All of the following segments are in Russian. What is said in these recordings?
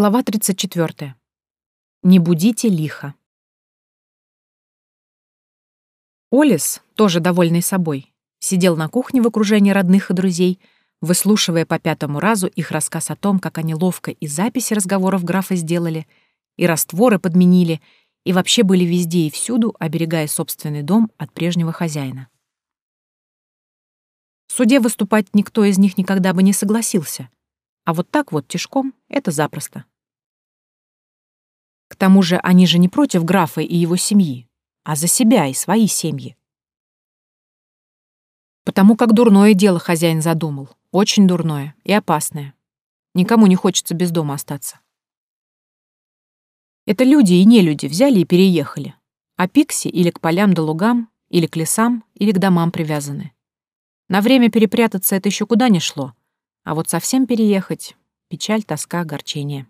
Глава 34. Не будите лихо. Олис, тоже довольный собой, сидел на кухне в окружении родных и друзей, выслушивая по пятому разу их рассказ о том, как они ловко и записи разговоров графа сделали, и растворы подменили, и вообще были везде и всюду, оберегая собственный дом от прежнего хозяина. В суде выступать никто из них никогда бы не согласился — а вот так вот тишком — это запросто. К тому же они же не против графа и его семьи, а за себя и свои семьи. Потому как дурное дело хозяин задумал, очень дурное и опасное. Никому не хочется без дома остаться. Это люди и не люди взяли и переехали, а пикси или к полям да лугам, или к лесам, или к домам привязаны. На время перепрятаться это еще куда не шло, а вот совсем переехать — печаль, тоска, огорчение.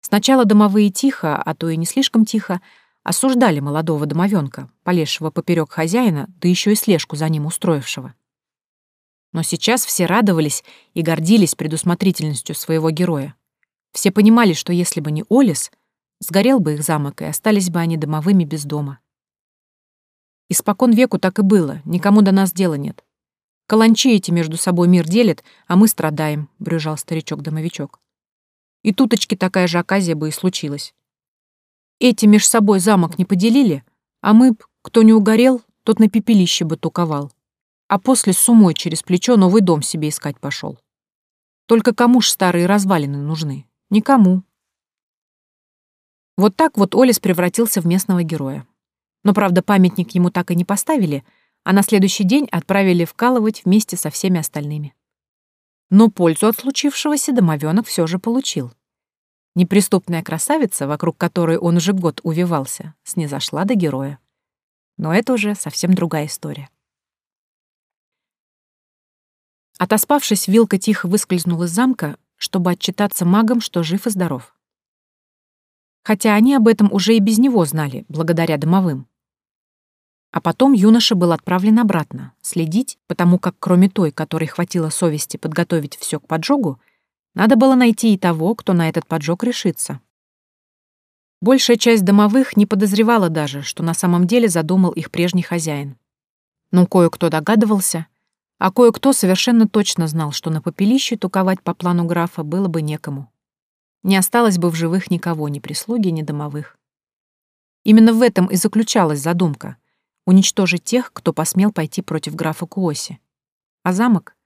Сначала домовые тихо, а то и не слишком тихо, осуждали молодого домовенка, полезшего поперек хозяина, да еще и слежку за ним устроившего. Но сейчас все радовались и гордились предусмотрительностью своего героя. Все понимали, что если бы не Олис, сгорел бы их замок, и остались бы они домовыми без дома. Испокон веку так и было, никому до нас дела нет. Каланчи эти между собой мир делят, а мы страдаем», — брюжал старичок-домовичок. И туточки такая же оказия бы и случилась. Эти меж собой замок не поделили, а мы, кто не угорел, тот на пепелище бы туковал. А после с умой через плечо новый дом себе искать пошел. Только кому ж старые развалины нужны? Никому. Вот так вот Олес превратился в местного героя. Но, правда, памятник ему так и не поставили — а на следующий день отправили вкалывать вместе со всеми остальными. Но пользу от случившегося домовенок все же получил. Неприступная красавица, вокруг которой он уже год увивался, снизошла до героя. Но это уже совсем другая история. Отоспавшись, Вилка тихо выскользнул из замка, чтобы отчитаться магам, что жив и здоров. Хотя они об этом уже и без него знали, благодаря домовым. А потом юноша был отправлен обратно, следить, потому как кроме той, которой хватило совести подготовить все к поджогу, надо было найти и того, кто на этот поджог решится. Большая часть домовых не подозревала даже, что на самом деле задумал их прежний хозяин. Но кое-кто догадывался, а кое-кто совершенно точно знал, что на попелище туковать по плану графа было бы некому. Не осталось бы в живых никого, ни прислуги, ни домовых. Именно в этом и заключалась задумка — уничтожить тех, кто посмел пойти против графа Куоси. А замок?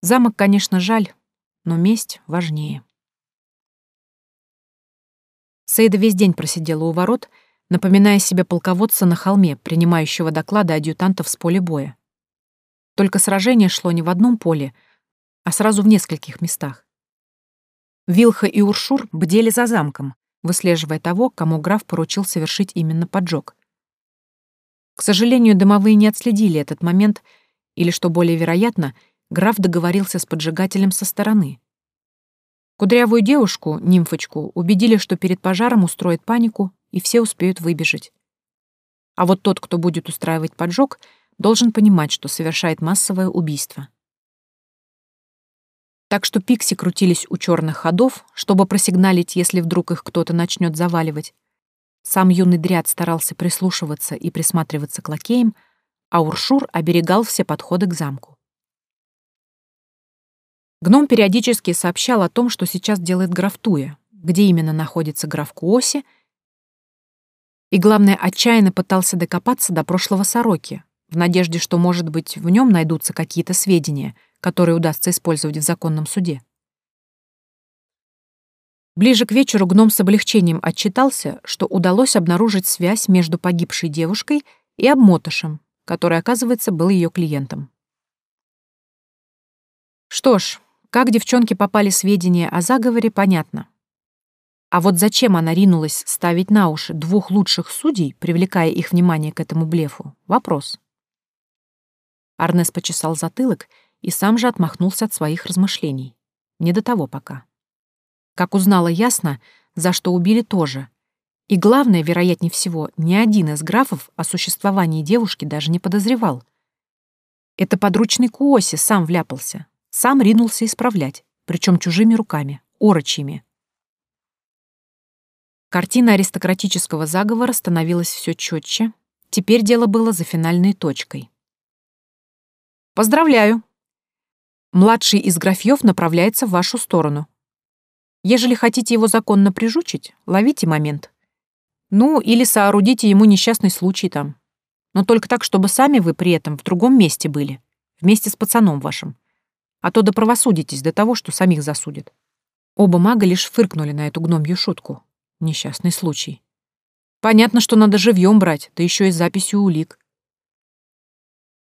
Замок, конечно, жаль, но месть важнее. Сейда весь день просидела у ворот, напоминая себе полководца на холме, принимающего доклады адъютантов с поля боя. Только сражение шло не в одном поле, а сразу в нескольких местах. Вилха и Уршур бдели за замком, выслеживая того, кому граф поручил совершить именно поджог. К сожалению, домовые не отследили этот момент, или, что более вероятно, граф договорился с поджигателем со стороны. Кудрявую девушку, нимфочку, убедили, что перед пожаром устроит панику, и все успеют выбежать. А вот тот, кто будет устраивать поджог, должен понимать, что совершает массовое убийство. Так что пикси крутились у черных ходов, чтобы просигналить, если вдруг их кто-то начнет заваливать, сам юный дряд старался прислушиваться и присматриваться к лакеям, а Уршур оберегал все подходы к замку. Гном периодически сообщал о том, что сейчас делает граф Туя, где именно находится граф Куоси, и, главное, отчаянно пытался докопаться до прошлого сороки, в надежде, что, может быть, в нем найдутся какие-то сведения, которые удастся использовать в законном суде. Ближе к вечеру гном с облегчением отчитался, что удалось обнаружить связь между погибшей девушкой и обмотышем, который, оказывается, был ее клиентом. Что ж, как девчонки попали сведения о заговоре, понятно. А вот зачем она ринулась ставить на уши двух лучших судей, привлекая их внимание к этому блефу, вопрос. Арнес почесал затылок и сам же отмахнулся от своих размышлений. Не до того пока. Как узнала ясно, за что убили тоже. И главное, вероятнее всего, ни один из графов о существовании девушки даже не подозревал. Это подручный Куоси сам вляпался, сам ринулся исправлять, причем чужими руками. орочьими. Картина аристократического заговора становилась все четче. Теперь дело было за финальной точкой. «Поздравляю!» Младший из графьев направляется в вашу сторону. Ежели хотите его законно прижучить, ловите момент. Ну, или соорудите ему несчастный случай там. Но только так, чтобы сами вы при этом в другом месте были, вместе с пацаном вашим. А то допровосудитесь до того, что самих засудят. Оба мага лишь фыркнули на эту гномью шутку. Несчастный случай. Понятно, что надо живьем брать, да еще и с записью улик.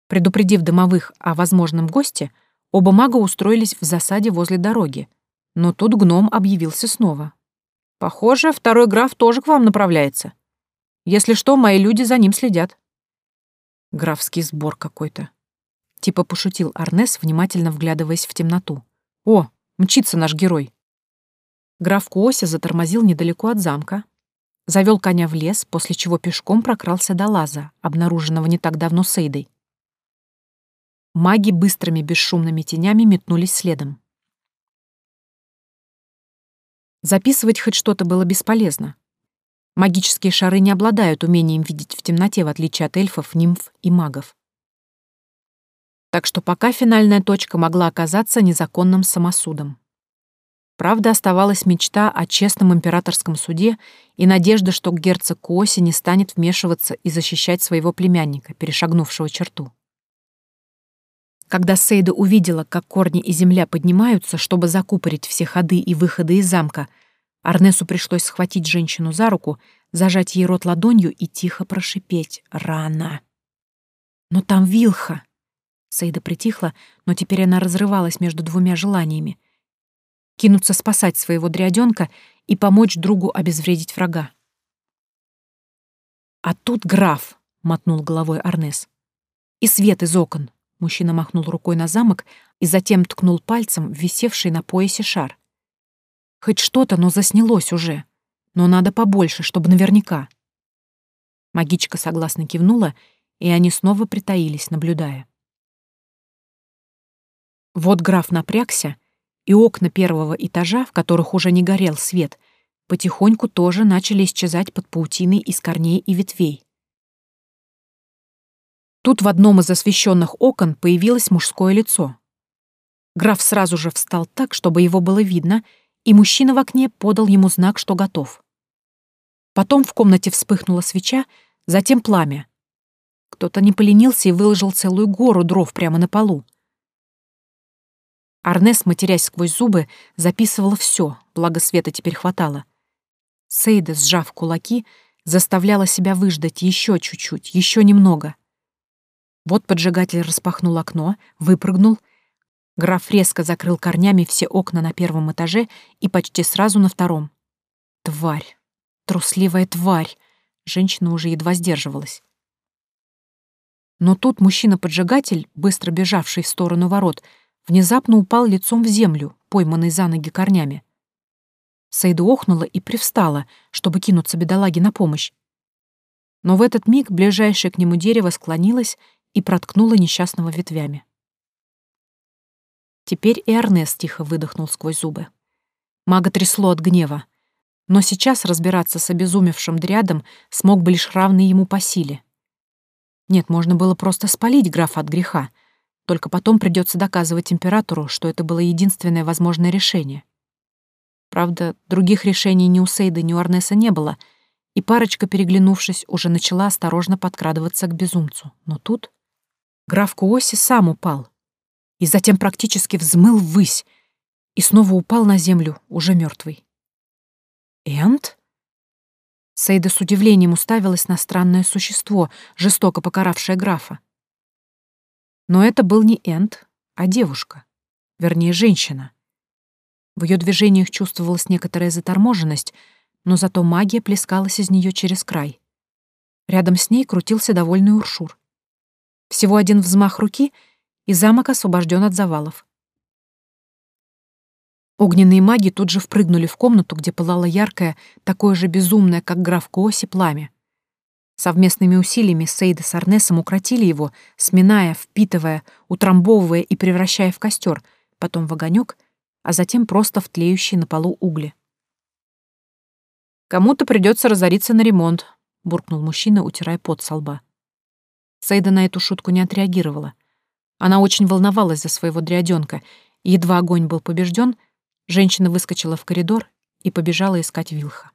Предупредив домовых о возможном госте, оба мага устроились в засаде возле дороги. Но тут гном объявился снова. «Похоже, второй граф тоже к вам направляется. Если что, мои люди за ним следят». Графский сбор какой-то. Типа пошутил Арнес, внимательно вглядываясь в темноту. «О, мчится наш герой!» Граф Куося затормозил недалеко от замка, завел коня в лес, после чего пешком прокрался до лаза, обнаруженного не так давно Сейдой. Маги быстрыми бесшумными тенями метнулись следом. Записывать хоть что-то было бесполезно. Магические шары не обладают умением видеть в темноте, в отличие от эльфов, нимф и магов. Так что пока финальная точка могла оказаться незаконным самосудом. Правда, оставалась мечта о честном императорском суде и надежда, что герцог Куоси не станет вмешиваться и защищать своего племянника, перешагнувшего черту. Когда Сейда увидела, как корни и земля поднимаются, чтобы закупорить все ходы и выходы из замка, Арнесу пришлось схватить женщину за руку, зажать ей рот ладонью и тихо прошипеть «Рано!». «Но там Вилха!» Сейда притихла, но теперь она разрывалась между двумя желаниями — кинуться спасать своего дрядёнка и помочь другу обезвредить врага. «А тут граф!» — мотнул головой Арнес. «И свет из окон!» — мужчина махнул рукой на замок и затем ткнул пальцем висевший на поясе шар. Хоть что-то, но заснялось уже. Но надо побольше, чтобы наверняка. Магичка согласно кивнула, и они снова притаились, наблюдая. Вот граф напрягся, и окна первого этажа, в которых уже не горел свет, потихоньку тоже начали исчезать под паутиной из корней и ветвей. Тут в одном из освещенных окон появилось мужское лицо. Граф сразу же встал так, чтобы его было видно, и мужчина в окне подал ему знак, что готов. Потом в комнате вспыхнула свеча, затем пламя. Кто-то не поленился и выложил целую гору дров прямо на полу. Арнес, матерясь сквозь зубы, записывала все, благо света теперь хватало. Сейда, сжав кулаки, заставляла себя выждать еще чуть-чуть, еще немного. Вот поджигатель распахнул окно, выпрыгнул — Граф резко закрыл корнями все окна на первом этаже и почти сразу на втором. Тварь. Трусливая тварь. Женщина уже едва сдерживалась. Но тут мужчина-поджигатель, быстро бежавший в сторону ворот, внезапно упал лицом в землю, пойманный за ноги корнями. Саида охнула и привстала, чтобы кинуться бедолаге на помощь. Но в этот миг ближайшее к нему дерево склонилось и проткнуло несчастного ветвями. Теперь и Эрнест тихо выдохнул сквозь зубы. Мага трясло от гнева. Но сейчас разбираться с обезумевшим дрядом смог бы лишь равный ему по силе. Нет, можно было просто спалить графа от греха, только потом придется доказывать императору, что это было единственное возможное решение. Правда, других решений ни у Сейда, ни у Арнеса не было, и парочка, переглянувшись, уже начала осторожно подкрадываться к безумцу. Но тут граф Куоси сам упал, и затем практически взмыл ввысь и снова упал на землю, уже мертвый. «Энд?» Сейда с удивлением уставилась на странное существо, жестоко покаравшее графа. Но это был не Энд, а девушка, вернее, женщина. В ее движениях чувствовалась некоторая заторможенность, но зато магия плескалась из нее через край. Рядом с ней крутился довольный Уршур. Всего один взмах руки — и замок освобожден от завалов. Огненные маги тут же впрыгнули в комнату, где пылало яркое, такое же безумное, как граф Кооси, пламя. Совместными усилиями Сейда с Арнесом укротили его, сминая, впитывая, утрамбовывая и превращая в костер, потом в огонек, а затем просто в тлеющие на полу угли. «Кому-то придется разориться на ремонт», — буркнул мужчина, утирая пот со лба. Сейда на эту шутку не отреагировала. Она очень волновалась за своего дрядёнка, и едва огонь был побежден, женщина выскочила в коридор и побежала искать Вилха.